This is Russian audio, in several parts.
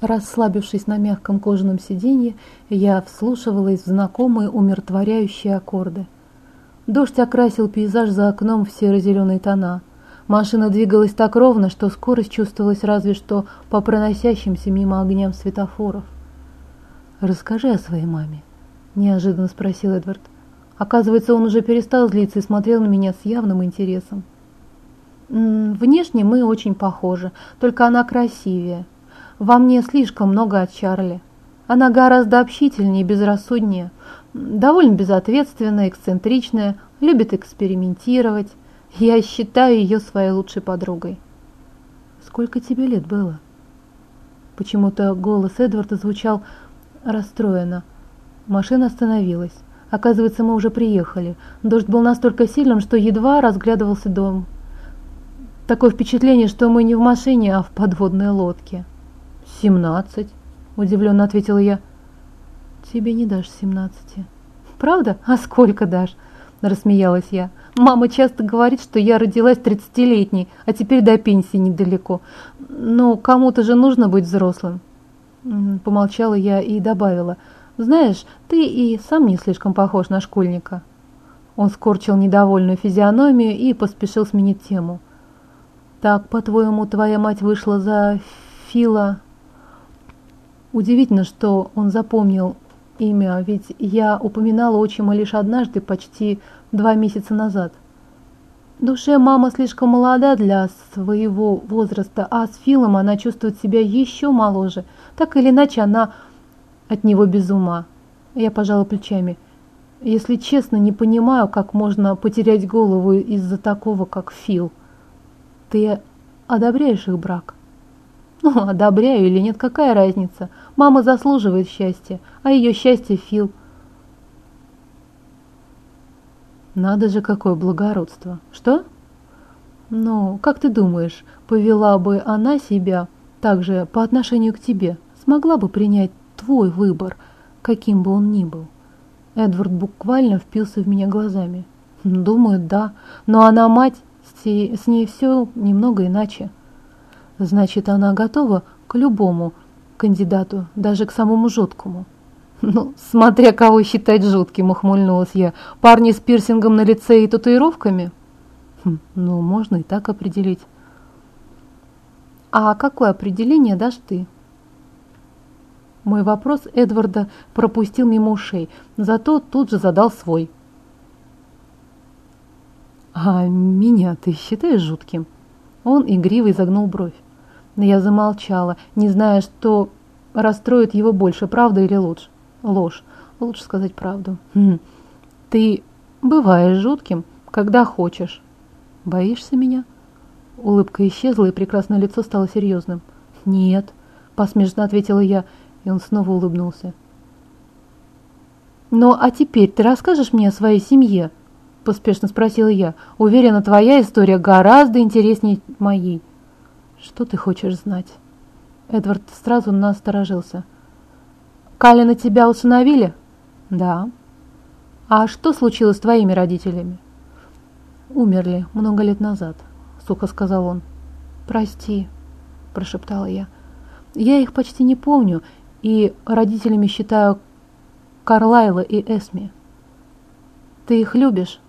Расслабившись на мягком кожаном сиденье, я вслушивалась в знакомые умиротворяющие аккорды. Дождь окрасил пейзаж за окном в серо-зеленые тона. Машина двигалась так ровно, что скорость чувствовалась разве что по проносящимся мимо огням светофоров. «Расскажи о своей маме», – неожиданно спросил Эдвард. Оказывается, он уже перестал злиться и смотрел на меня с явным интересом. «Внешне мы очень похожи, только она красивее. Во мне слишком много от Чарли. Она гораздо общительнее и безрассуднее, довольно безответственная, эксцентричная, любит экспериментировать. Я считаю ее своей лучшей подругой». «Сколько тебе лет было?» Почему-то голос Эдварда звучал расстроенно. Машина остановилась. Оказывается, мы уже приехали. Дождь был настолько сильным, что едва разглядывался дом. Такое впечатление, что мы не в машине, а в подводной лодке. «Семнадцать», – удивленно ответила я. «Тебе не дашь семнадцати». «Правда? А сколько дашь?» – рассмеялась я. «Мама часто говорит, что я родилась тридцатилетней, а теперь до пенсии недалеко. Но кому-то же нужно быть взрослым». Помолчала я и добавила – знаешь, ты и сам не слишком похож на школьника. Он скорчил недовольную физиономию и поспешил сменить тему. Так, по-твоему, твоя мать вышла за Фила? Удивительно, что он запомнил имя, ведь я упоминала отчима лишь однажды, почти два месяца назад. В душе мама слишком молода для своего возраста, а с Филом она чувствует себя еще моложе. Так или иначе, она от него без ума. Я пожала плечами. Если честно, не понимаю, как можно потерять голову из-за такого, как Фил. Ты одобряешь их брак? Ну, одобряю или нет, какая разница? Мама заслуживает счастья, а ее счастье Фил. Надо же, какое благородство. Что? Ну, как ты думаешь, повела бы она себя также по отношению к тебе? Смогла бы принять твой выбор, каким бы он ни был. Эдвард буквально впился в меня глазами. Думаю, да, но она мать, с ней все немного иначе. Значит, она готова к любому кандидату, даже к самому жуткому. Ну, смотря кого считать жутким, ухмыльнулась я. Парни с пирсингом на лице и татуировками? Хм, ну, можно и так определить. А какое определение дашь ты? Мой вопрос Эдварда пропустил мимо ушей, зато тут же задал свой. «А меня ты считаешь жутким?» Он игриво изогнул бровь. Но я замолчала, не зная, что расстроит его больше, правда или ложь. Ложь. Лучше сказать правду. Хм. Ты бываешь жутким, когда хочешь. Боишься меня? Улыбка исчезла, и прекрасное лицо стало серьезным. Нет, посмешно ответила я, и он снова улыбнулся. «Ну, а теперь ты расскажешь мне о своей семье?» – поспешно спросила я. «Уверена, твоя история гораздо интереснее моей». «Что ты хочешь знать?» Эдвард сразу насторожился. «Калина тебя усыновили?» «Да». «А что случилось с твоими родителями?» «Умерли много лет назад», — сухо сказал он. «Прости», — прошептала я. «Я их почти не помню, и родителями считаю Карлайла и Эсми. «Ты их любишь?»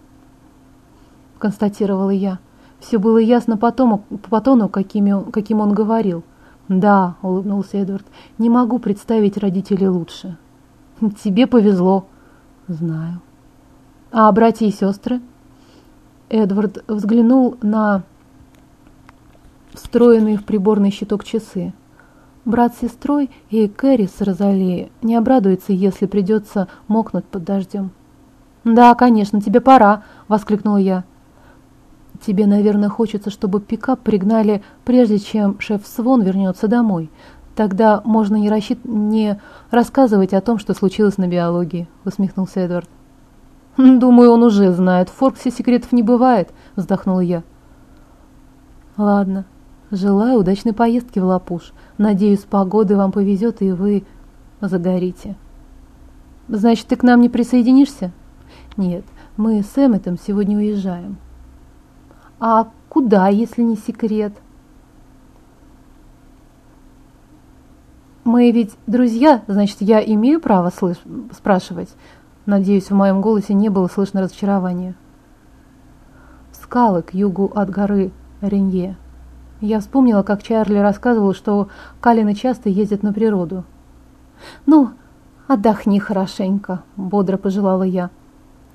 – констатировала я. Все было ясно по тону, по тону какими, каким он говорил. «Да», – улыбнулся Эдвард, – «не могу представить родителей лучше». «Тебе повезло». «Знаю». «А братья и сестры?» Эдвард взглянул на встроенные в приборный щиток часы. Брат с сестрой и Кэрри с Розали не обрадуются, если придется мокнуть под дождем. «Да, конечно, тебе пора!» – воскликнула я. «Тебе, наверное, хочется, чтобы пикап пригнали, прежде чем шеф Свон вернется домой. Тогда можно не, рассчит... не рассказывать о том, что случилось на биологии», – усмехнулся Эдвард. «Думаю, он уже знает. В Форксе секретов не бывает», – вздохнула я. «Ладно, Желаю удачной поездки в Лапуш. Надеюсь, с погодой вам повезет, и вы загорите. Значит, ты к нам не присоединишься? Нет, мы с Эмметом сегодня уезжаем. А куда, если не секрет? Мы ведь друзья, значит, я имею право слыш... спрашивать. Надеюсь, в моем голосе не было слышно разочарования. Скалы к югу от горы Ренье. Я вспомнила, как Чарли рассказывал, что Калины часто ездят на природу. «Ну, отдохни хорошенько», — бодро пожелала я.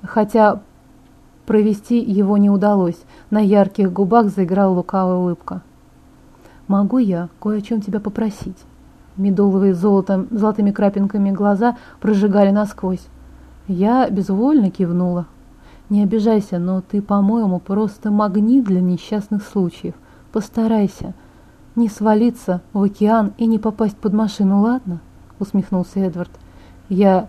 Хотя провести его не удалось, на ярких губах заиграла лукавая улыбка. «Могу я кое о чем тебя попросить?» Медовые золотом, золотыми крапинками глаза прожигали насквозь. Я безвольно кивнула. «Не обижайся, но ты, по-моему, просто магнит для несчастных случаев. Постарайся не свалиться в океан и не попасть под машину, ладно?» усмехнулся Эдвард. Я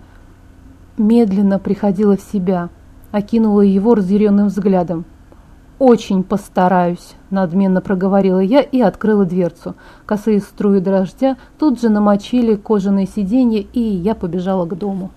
медленно приходила в себя, окинула его разъяренным взглядом. «Очень постараюсь», – надменно проговорила я и открыла дверцу. Косые струи дождя тут же намочили кожаные сиденья, и я побежала к дому.